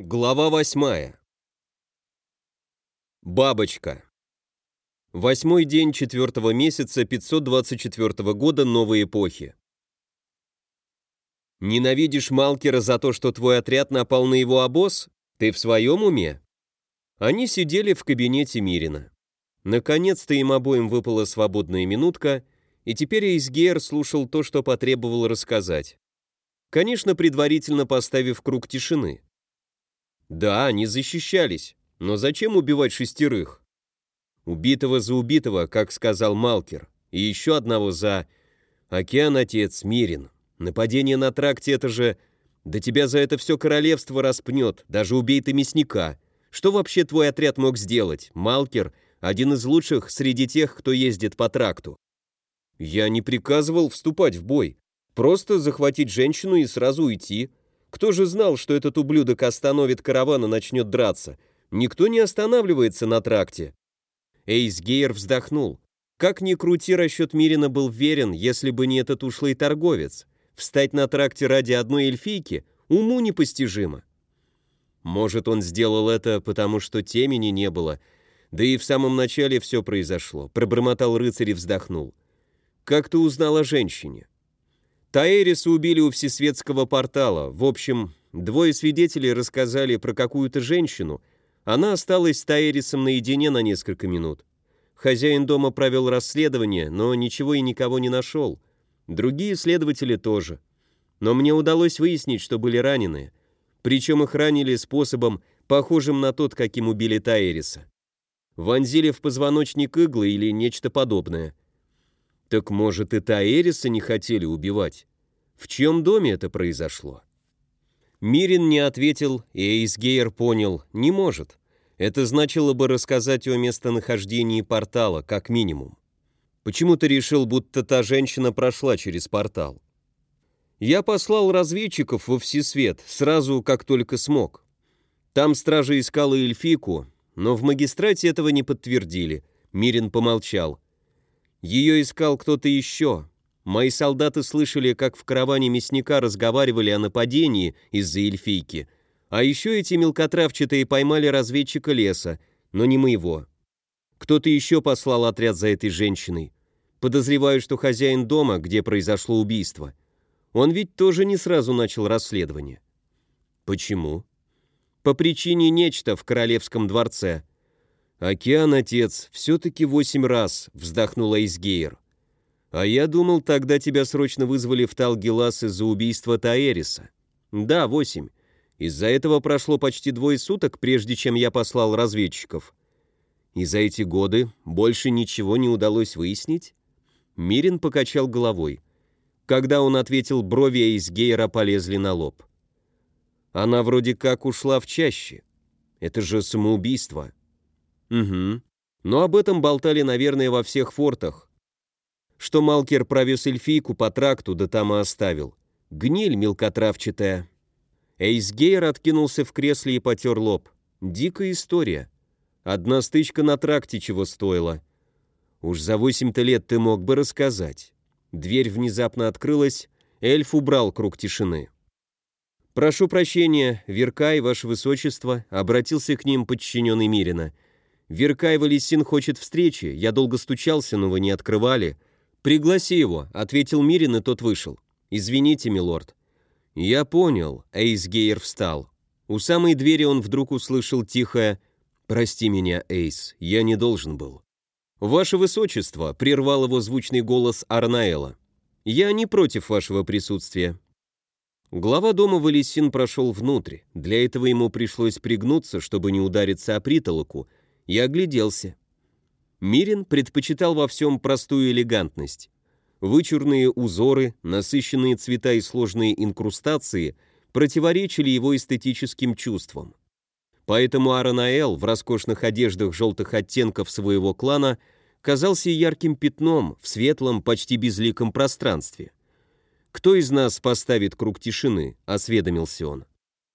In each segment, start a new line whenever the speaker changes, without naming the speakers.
Глава восьмая. Бабочка. Восьмой день четвертого месяца 524 года новой эпохи. Ненавидишь Малкера за то, что твой отряд напал на его обоз? Ты в своем уме? Они сидели в кабинете Мирина. Наконец-то им обоим выпала свободная минутка, и теперь Эйсгейр слушал то, что потребовал рассказать. Конечно, предварительно поставив круг тишины. Да, они защищались, но зачем убивать шестерых? Убитого за убитого, как сказал Малкер, и еще одного за... Океан Отец Мирин. Нападение на тракте — это же... Да тебя за это все королевство распнет, даже убей ты мясника. Что вообще твой отряд мог сделать? Малкер — один из лучших среди тех, кто ездит по тракту. Я не приказывал вступать в бой. Просто захватить женщину и сразу уйти. Кто же знал, что этот ублюдок остановит караван и начнет драться? Никто не останавливается на тракте. Эйс Гейер вздохнул. Как ни крути, расчет Мирина был верен, если бы не этот ушлый торговец. Встать на тракте ради одной эльфийки уму непостижимо. Может, он сделал это, потому что темени не было. Да и в самом начале все произошло. Пробормотал рыцарь и вздохнул. Как ты узнал о женщине? Таэриса убили у Всесветского портала. В общем, двое свидетелей рассказали про какую-то женщину. Она осталась с Таэрисом наедине на несколько минут. Хозяин дома провел расследование, но ничего и никого не нашел. Другие следователи тоже. Но мне удалось выяснить, что были ранены. Причем их ранили способом, похожим на тот, каким убили Таэриса. Вонзили в позвоночник иглы или нечто подобное. Так может и Таэриса не хотели убивать? В чьем доме это произошло? Мирин не ответил, и Эйсгейр понял, не может. Это значило бы рассказать о местонахождении портала, как минимум. Почему-то решил, будто та женщина прошла через портал. Я послал разведчиков во Всесвет, сразу как только смог. Там стража искала эльфику, но в магистрате этого не подтвердили. Мирин помолчал. Ее искал кто-то еще. Мои солдаты слышали, как в караване мясника разговаривали о нападении из-за эльфийки. А еще эти мелкотравчатые поймали разведчика леса, но не моего. Кто-то еще послал отряд за этой женщиной. Подозреваю, что хозяин дома, где произошло убийство. Он ведь тоже не сразу начал расследование. Почему? По причине нечто в королевском дворце. «Океан, отец, все-таки восемь раз», — вздохнул Эйсгейр. «А я думал, тогда тебя срочно вызвали в Талгилас из-за убийства Таэриса». «Да, восемь. Из-за этого прошло почти двое суток, прежде чем я послал разведчиков». «И за эти годы больше ничего не удалось выяснить?» Мирин покачал головой. Когда он ответил, брови Эйсгейра полезли на лоб. «Она вроде как ушла в чаще. Это же самоубийство». Угу. Но об этом болтали, наверное, во всех фортах. Что Малкер провез эльфийку по тракту, да там и оставил. Гниль мелкотравчатая. Эйсгейр откинулся в кресле и потер лоб. Дикая история. Одна стычка на тракте чего стоила. Уж за восемь-то лет ты мог бы рассказать. Дверь внезапно открылась, эльф убрал круг тишины. «Прошу прощения, Веркай, ваше высочество», — обратился к ним подчиненный Мирина — Веркай Валесин хочет встречи, я долго стучался, но вы не открывали. Пригласи его, ответил Мирин, и тот вышел. Извините, милорд. Я понял, Эйс Гейер встал. У самой двери он вдруг услышал тихое «Прости меня, Эйс, я не должен был». «Ваше высочество», — прервал его звучный голос Арнаэла. «Я не против вашего присутствия». Глава дома Валесин прошел внутрь. Для этого ему пришлось пригнуться, чтобы не удариться о притолоку, я огляделся. Мирин предпочитал во всем простую элегантность. Вычурные узоры, насыщенные цвета и сложные инкрустации противоречили его эстетическим чувствам. Поэтому Аранаэл в роскошных одеждах желтых оттенков своего клана казался ярким пятном в светлом, почти безликом пространстве. «Кто из нас поставит круг тишины?» — осведомился он.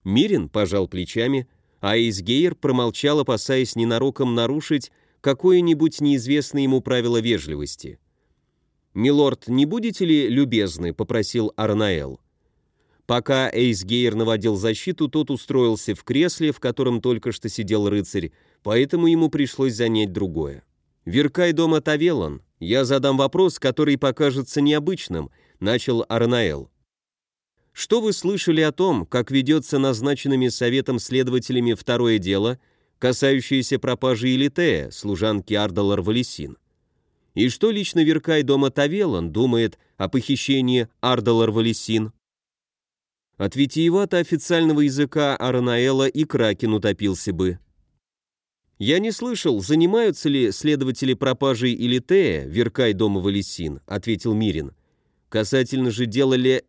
Мирин пожал плечами — а Эйсгейр промолчал, опасаясь ненароком нарушить какое-нибудь неизвестное ему правило вежливости. «Милорд, не будете ли любезны?» — попросил Арнаэл. Пока Эйс Гейер наводил защиту, тот устроился в кресле, в котором только что сидел рыцарь, поэтому ему пришлось занять другое. «Веркай дома Тавелон, я задам вопрос, который покажется необычным», — начал Арнаэл. «Что вы слышали о том, как ведется назначенными советом следователями второе дело, касающееся пропажи Элитея, служанки Ардалар Валесин? И что лично Веркай дома Тавелон думает о похищении Ардалар Валесин?» От витиевато официального языка Аранаэла и Кракен утопился бы. «Я не слышал, занимаются ли следователи пропажей или Тея, Веркай дома Валесин», — ответил Мирин. «Касательно же делали...»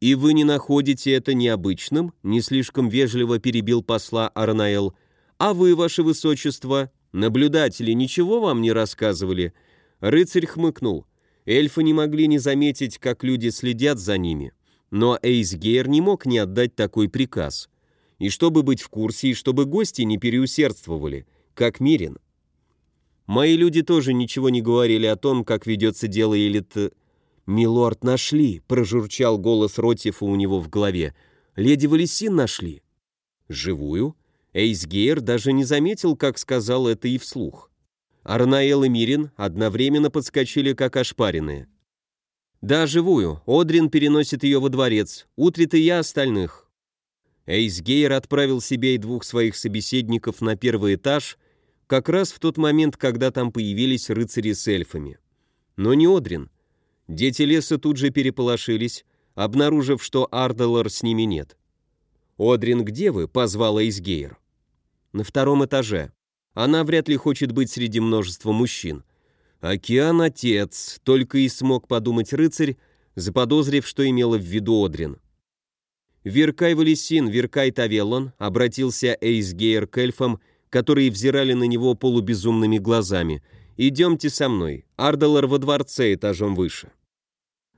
«И вы не находите это необычным?» — не слишком вежливо перебил посла Арнаэл. «А вы, ваше высочество, наблюдатели, ничего вам не рассказывали?» Рыцарь хмыкнул. Эльфы не могли не заметить, как люди следят за ними. Но Эйсгейр не мог не отдать такой приказ. И чтобы быть в курсе, и чтобы гости не переусердствовали, как Мирин. Мои люди тоже ничего не говорили о том, как ведется дело Элит... «Милорд, нашли!» — прожурчал голос Ротифа у него в голове. «Леди Валесин нашли!» «Живую?» Эйсгейр даже не заметил, как сказал это и вслух. Арнаэл и Мирин одновременно подскочили, как ошпаренные. «Да, живую. Одрин переносит ее во дворец. Утрит и я остальных». Эйсгейр отправил себе и двух своих собеседников на первый этаж, как раз в тот момент, когда там появились рыцари с эльфами. Но не Одрин. Дети леса тут же переполошились, обнаружив, что Ардалар с ними нет. «Одрин, где вы?» — позвала Эйсгейр. «На втором этаже. Она вряд ли хочет быть среди множества мужчин. «Океан отец», — только и смог подумать рыцарь, заподозрив, что имела в виду Одрин. «Веркай Валесин, Веркай Тавеллон», — обратился Эйсгейр к эльфам, которые взирали на него полубезумными глазами. «Идемте со мной, Ардалар во дворце этажом выше».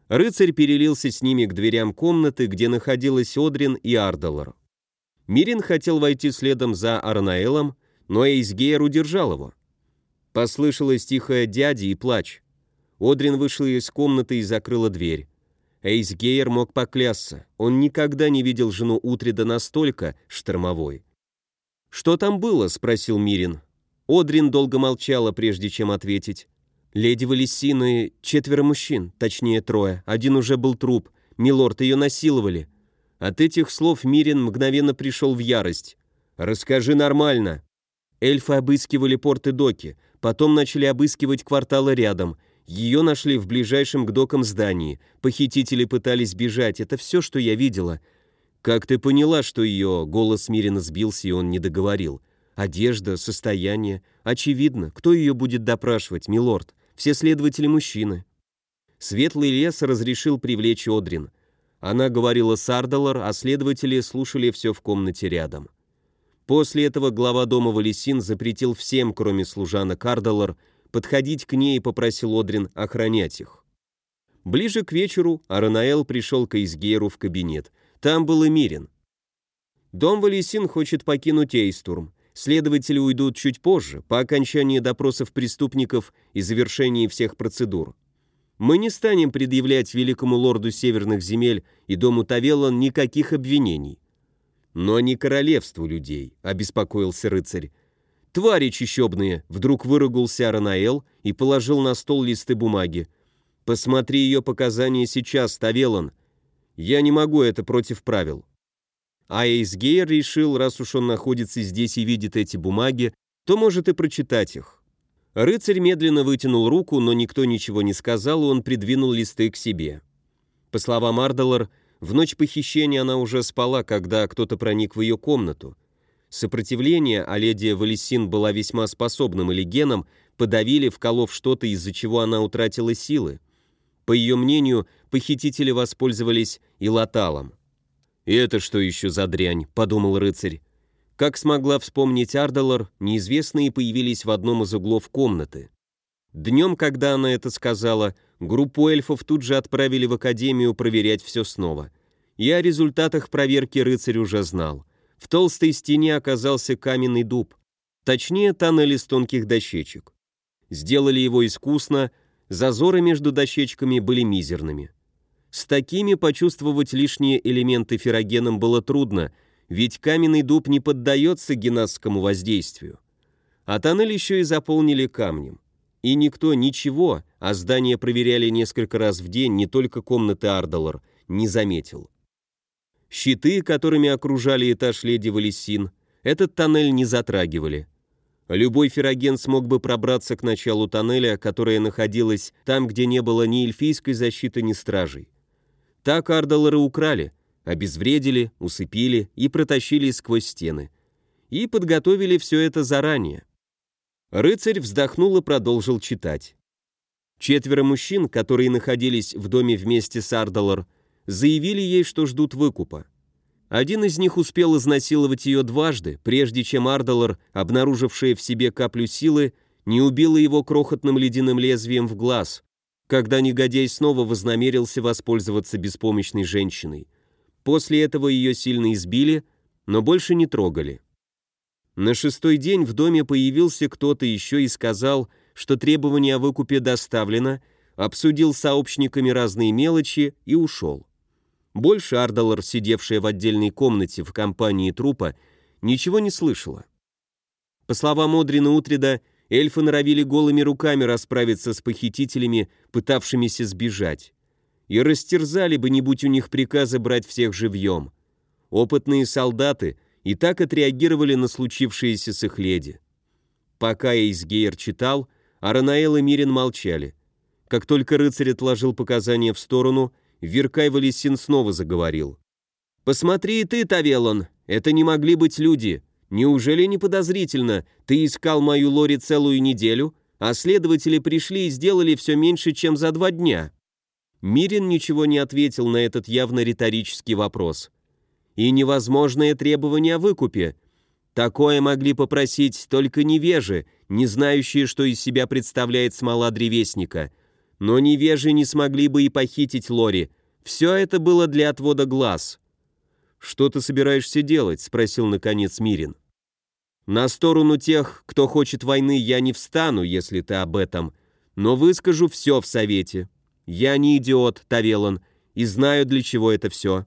Рыцарь перелился с ними к дверям комнаты, где находилась Одрин и Ардалар. Мирин хотел войти следом за Арнаэлом, но Эйсгейр удержал его. Послышалось тихое дяди и плач. Одрин вышла из комнаты и закрыла дверь. Эйс Гейер мог поклясться. Он никогда не видел жену Утрида настолько штормовой. «Что там было?» — спросил Мирин. Одрин долго молчала, прежде чем ответить. «Леди Валесины четверо мужчин, точнее трое. Один уже был труп. Милорд, ее насиловали». От этих слов Мирин мгновенно пришел в ярость. «Расскажи нормально». Эльфы обыскивали порты доки. Потом начали обыскивать кварталы рядом. Ее нашли в ближайшем к докам здании. Похитители пытались бежать. Это все, что я видела. Как ты поняла, что ее голос Мирина сбился, и он не договорил? Одежда, состояние. Очевидно, кто ее будет допрашивать, милорд? Все следователи мужчины. Светлый лес разрешил привлечь Одрин. Она говорила с Ардалар, а следователи слушали все в комнате рядом. После этого глава дома Валесин запретил всем, кроме служанок Ардалар, подходить к ней и попросил Одрин охранять их. Ближе к вечеру Аранаэл пришел к Эйсгейру в кабинет. Там был Эмирин. Дом Валесин хочет покинуть Эйстурм. Следователи уйдут чуть позже, по окончании допросов преступников и завершении всех процедур. Мы не станем предъявлять великому лорду северных земель и дому Тавеллан никаких обвинений но не королевству людей», — обеспокоился рыцарь. «Твари чищебные!» — вдруг выругался Аранаэл и положил на стол листы бумаги. «Посмотри ее показания сейчас, Тавелон. Я не могу это против правил». А Эйсгейр решил, раз уж он находится здесь и видит эти бумаги, то может и прочитать их. Рыцарь медленно вытянул руку, но никто ничего не сказал, и он придвинул листы к себе. По словам Ардалар, в ночь похищения она уже спала, когда кто-то проник в ее комнату. Сопротивление, а леди Валесин была весьма способным элегеном, подавили, вколов что-то, из-за чего она утратила силы. По ее мнению, похитители воспользовались и латалом. «И это что еще за дрянь?» – подумал рыцарь. Как смогла вспомнить Ардалар, неизвестные появились в одном из углов комнаты. Днем, когда она это сказала, группу эльфов тут же отправили в академию проверять все снова. И о результатах проверки рыцарь уже знал. В толстой стене оказался каменный дуб, точнее тоннель из тонких дощечек. Сделали его искусно, зазоры между дощечками были мизерными. С такими почувствовать лишние элементы ферогеном было трудно, ведь каменный дуб не поддается генасскому воздействию. А тоннель еще и заполнили камнем. И никто ничего, а здание проверяли несколько раз в день, не только комнаты Ардалор, не заметил. Щиты, которыми окружали этаж леди Валесин, этот тоннель не затрагивали. Любой фероген смог бы пробраться к началу тоннеля, которое находилось там, где не было ни эльфийской защиты, ни стражей. Так Ардалоры украли, обезвредили, усыпили и протащили сквозь стены. И подготовили все это заранее. Рыцарь вздохнул и продолжил читать. Четверо мужчин, которые находились в доме вместе с Ардалор, заявили ей, что ждут выкупа. Один из них успел изнасиловать ее дважды, прежде чем Ардалор, обнаружившая в себе каплю силы, не убила его крохотным ледяным лезвием в глаз, когда негодяй снова вознамерился воспользоваться беспомощной женщиной. После этого ее сильно избили, но больше не трогали. На шестой день в доме появился кто-то еще и сказал, что требование о выкупе доставлено, обсудил с сообщниками разные мелочи и ушел. Больше Ардалор, сидевшая в отдельной комнате в компании трупа, ничего не слышала. По словам Одрина Утрида, эльфы норовили голыми руками расправиться с похитителями, пытавшимися сбежать. И растерзали бы, не будь у них приказа брать всех живьем. Опытные солдаты и так отреагировали на случившееся с их леди. Пока Эйсгейр читал, Аранаэл и Мирин молчали. Как только рыцарь отложил показания в сторону – Веркай Валесин снова заговорил. «Посмотри и ты, Тавелон, это не могли быть люди. Неужели не подозрительно? Ты искал мою Лори целую неделю, а следователи пришли и сделали все меньше, чем за два дня». Мирин ничего не ответил на этот явно риторический вопрос. «И невозможное требование о выкупе. Такое могли попросить только невежи, не знающие, что из себя представляет смола древесника. Но невежи не смогли бы и похитить Лори. Все это было для отвода глаз. «Что ты собираешься делать?» — спросил наконец Мирин. «На сторону тех, кто хочет войны, я не встану, если ты об этом, но выскажу все в совете. Я не идиот, Тавелон, и знаю, для чего это все.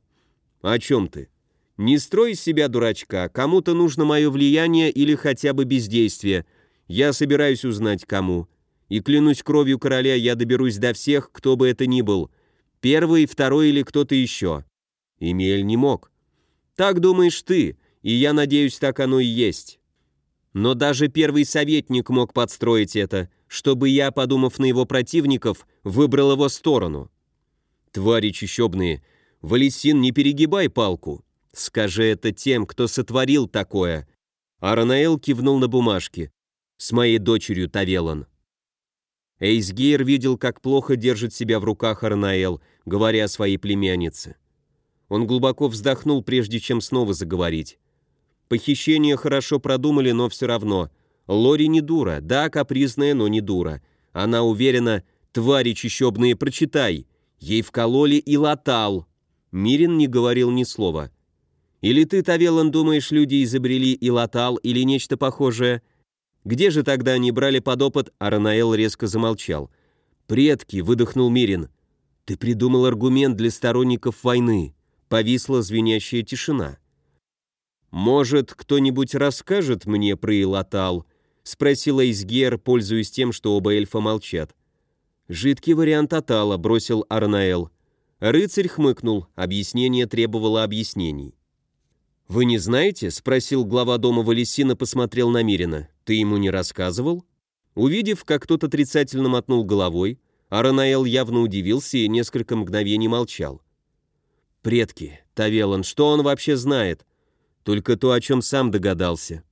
О чем ты? Не строй из себя дурачка, кому-то нужно мое влияние или хотя бы бездействие. Я собираюсь узнать, кому и клянусь кровью короля, я доберусь до всех, кто бы это ни был. Первый, второй или кто-то еще. Эмиль не мог. Так думаешь ты, и я надеюсь, так оно и есть. Но даже первый советник мог подстроить это, чтобы я, подумав на его противников, выбрал его сторону. Твари чищебные, Валесин, не перегибай палку. Скажи это тем, кто сотворил такое. Аранаэл кивнул на бумажке. С моей дочерью Тавелан. Эйсгейр видел, как плохо держит себя в руках Арнаэл, говоря о своей племяннице. Он глубоко вздохнул, прежде чем снова заговорить. Похищение хорошо продумали, но все равно. Лори не дура, да, капризная, но не дура. Она уверена, твари чищебные, прочитай. Ей вкололи и латал. Мирин не говорил ни слова. Или ты, Тавелан, думаешь, люди изобрели и латал или нечто похожее? Где же тогда они брали под опыт, а Ранаэл резко замолчал. «Предки», — выдохнул Мирин. «Ты придумал аргумент для сторонников войны». Повисла звенящая тишина. «Может, кто-нибудь расскажет мне про Илатал?» — спросила Изгер, пользуясь тем, что оба эльфа молчат. «Жидкий вариант Атала», — бросил Арнаэл. Рыцарь хмыкнул, объяснение требовало объяснений. «Вы не знаете?» — спросил глава дома Валесина, посмотрел на Мирина. «Ты ему не рассказывал?» Увидев, как тот отрицательно мотнул головой, Аранаэл явно удивился и несколько мгновений молчал. «Предки, Тавелан, что он вообще знает? Только то, о чем сам догадался».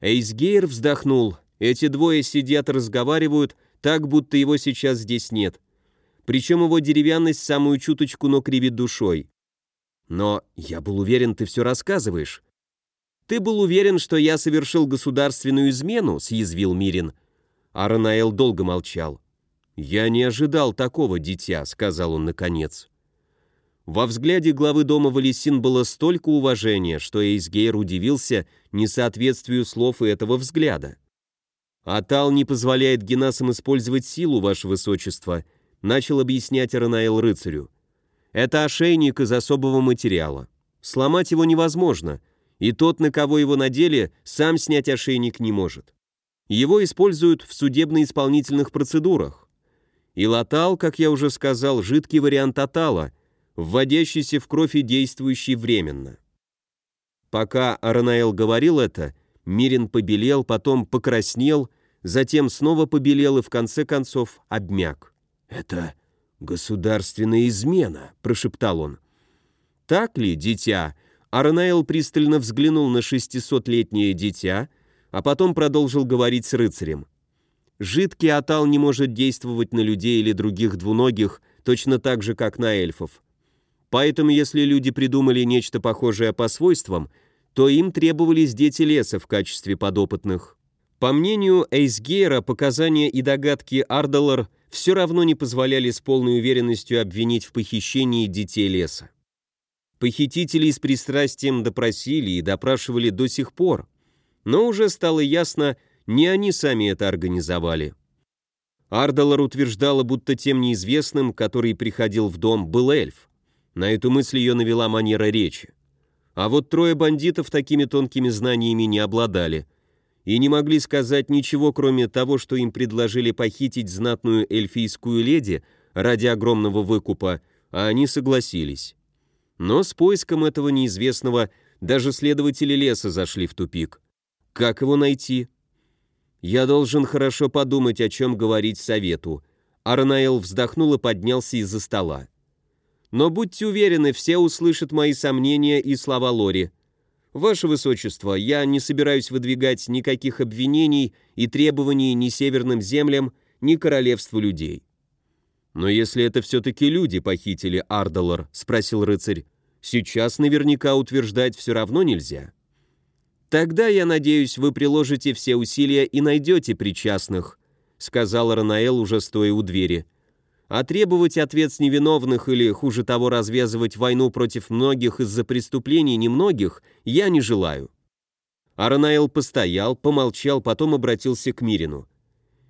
Эйсгейр вздохнул. Эти двое сидят и разговаривают, так, будто его сейчас здесь нет. Причем его деревянность самую чуточку, но кривит душой. Но я был уверен, ты все рассказываешь. Ты был уверен, что я совершил государственную измену, съязвил Мирин. Аранаэл долго молчал. Я не ожидал такого, дитя, сказал он наконец. Во взгляде главы дома Валесин было столько уважения, что Эйсгейр удивился несоответствию слов и этого взгляда. «Атал не позволяет генасам использовать силу, ваше высочество», начал объяснять Аранаэл рыцарю. Это ошейник из особого материала. Сломать его невозможно, и тот, на кого его надели, сам снять ошейник не может. Его используют в судебно-исполнительных процедурах. Илатал, как я уже сказал, жидкий вариант атала, вводящийся в кровь и действующий временно. Пока Аранаэл говорил это, Мирин побелел, потом покраснел, затем снова побелел и в конце концов обмяк. «Это государственная измена», — прошептал он. «Так ли, дитя?» Аранаэл пристально взглянул на шестисотлетнее дитя, а потом продолжил говорить с рыцарем. «Жидкий атал не может действовать на людей или других двуногих точно так же, как на эльфов. Поэтому, если люди придумали нечто похожее по свойствам, то им требовались дети леса в качестве подопытных. По мнению Эйсгейра, показания и догадки Ардалар все равно не позволяли с полной уверенностью обвинить в похищении детей леса. Похитителей с пристрастием допросили и допрашивали до сих пор, но уже стало ясно, не они сами это организовали. Ардалар утверждала, будто тем неизвестным, который приходил в дом, был эльф. На эту мысль ее навела манера речи. А вот трое бандитов такими тонкими знаниями не обладали и не могли сказать ничего, кроме того, что им предложили похитить знатную эльфийскую леди ради огромного выкупа, а они согласились. Но с поиском этого неизвестного даже следователи леса зашли в тупик. Как его найти? Я должен хорошо подумать, о чем говорить совету. Арнаэл вздохнул и поднялся из-за стола. Но будьте уверены, все услышат мои сомнения и слова Лори. Ваше Высочество, я не собираюсь выдвигать никаких обвинений и требований ни северным землям, ни королевству людей. Но если это все-таки люди похитили Ардалор, спросил рыцарь, сейчас наверняка утверждать все равно нельзя. Тогда, я надеюсь, вы приложите все усилия и найдете причастных, сказал Ранаэл, уже стоя у двери а требовать ответ с невиновных или, хуже того, развязывать войну против многих из-за преступлений немногих я не желаю. Аранаэл постоял, помолчал, потом обратился к Мирину.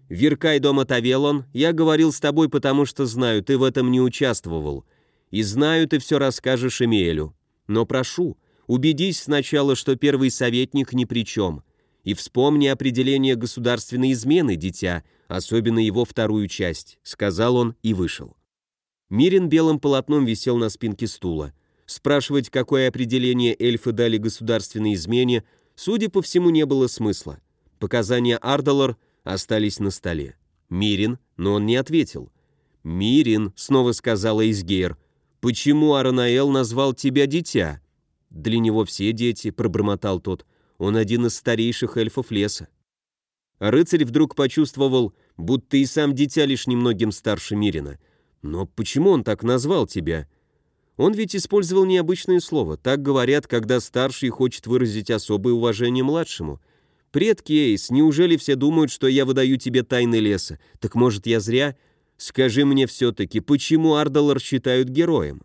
«Веркай дома Тавелон, я говорил с тобой, потому что знаю, ты в этом не участвовал. И знаю, ты все расскажешь Эмиэлю. Но прошу, убедись сначала, что первый советник ни при чем. И вспомни определение государственной измены, дитя, особенно его вторую часть», — сказал он и вышел. Мирин белым полотном висел на спинке стула. Спрашивать, какое определение эльфы дали государственной измене, судя по всему, не было смысла. Показания Ардалор остались на столе. Мирин, но он не ответил. «Мирин», — снова сказала Изгейр, — «почему Аранаэл назвал тебя дитя?» «Для него все дети», — пробормотал тот, — он один из старейших эльфов леса. Рыцарь вдруг почувствовал, будто и сам дитя лишь немногим старше Мирина. Но почему он так назвал тебя? Он ведь использовал необычное слово. Так говорят, когда старший хочет выразить особое уважение младшему. Предки Эйс, неужели все думают, что я выдаю тебе тайны леса? Так может, я зря? Скажи мне все-таки, почему Ардалар считают героем?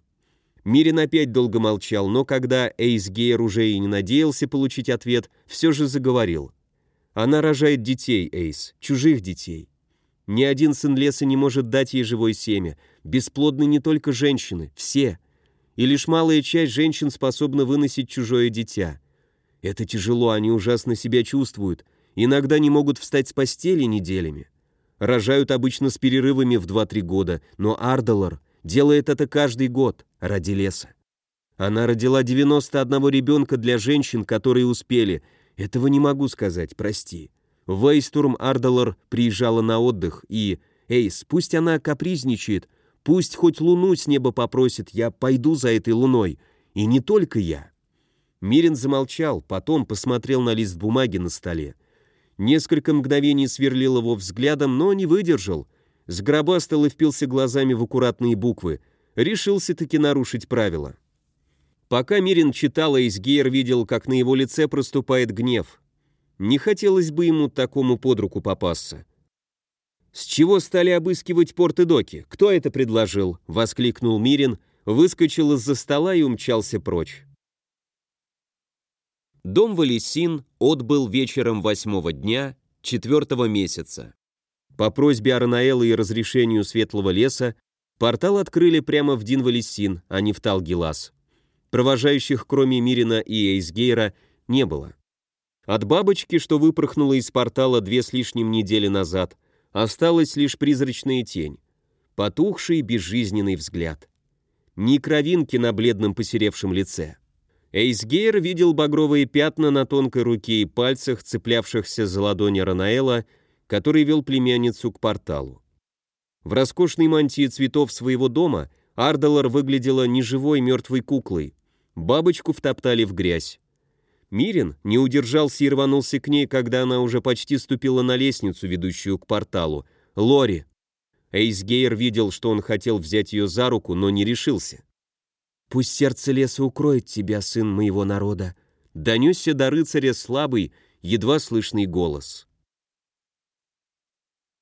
Мирин опять долго молчал, но когда Эйс Гейр уже и не надеялся получить ответ, все же заговорил. «Она рожает детей, Эйс, чужих детей. Ни один сын леса не может дать ей живое семя. Бесплодны не только женщины, все. И лишь малая часть женщин способна выносить чужое дитя. Это тяжело, они ужасно себя чувствуют. Иногда не могут встать с постели неделями. Рожают обычно с перерывами в 2-3 года, но Ардалар делает это каждый год ради леса. Она родила 91 ребенка для женщин, которые успели. Этого не могу сказать, прости. В Эйстурм приезжала на отдых, и... Эйс, пусть она капризничает, пусть хоть луну с неба попросит, я пойду за этой луной. И не только я. Мирин замолчал, потом посмотрел на лист бумаги на столе. Несколько мгновений сверлил его взглядом, но не выдержал. Сгробастал и впился глазами в аккуратные буквы — решился-таки нарушить правила. Пока Мирин читал, Эйсгейр видел, как на его лице проступает гнев. Не хотелось бы ему такому под руку попасться. «С чего стали обыскивать порты доки? Кто это предложил?» — воскликнул Мирин, выскочил из-за стола и умчался прочь. Дом Валесин отбыл вечером восьмого дня четвертого месяца. По просьбе Арнаэла и разрешению Светлого леса Портал открыли прямо в Динвалисин, а не в Талгилас. Провожающих, кроме Мирина и Эйсгейра, не было. От бабочки, что выпорхнула из портала две с лишним недели назад, осталась лишь призрачная тень, потухший безжизненный взгляд. Ни кровинки на бледном посеревшем лице. Эйсгейр видел багровые пятна на тонкой руке и пальцах, цеплявшихся за ладони Ранаэла, который вел племянницу к порталу. В роскошной мантии цветов своего дома Ардалар выглядела неживой мертвой куклой. Бабочку втоптали в грязь. Мирин не удержался и рванулся к ней, когда она уже почти ступила на лестницу, ведущую к порталу. «Лори!» Эйсгейр видел, что он хотел взять ее за руку, но не решился. «Пусть сердце леса укроет тебя, сын моего народа», донесся до рыцаря слабый, едва слышный голос.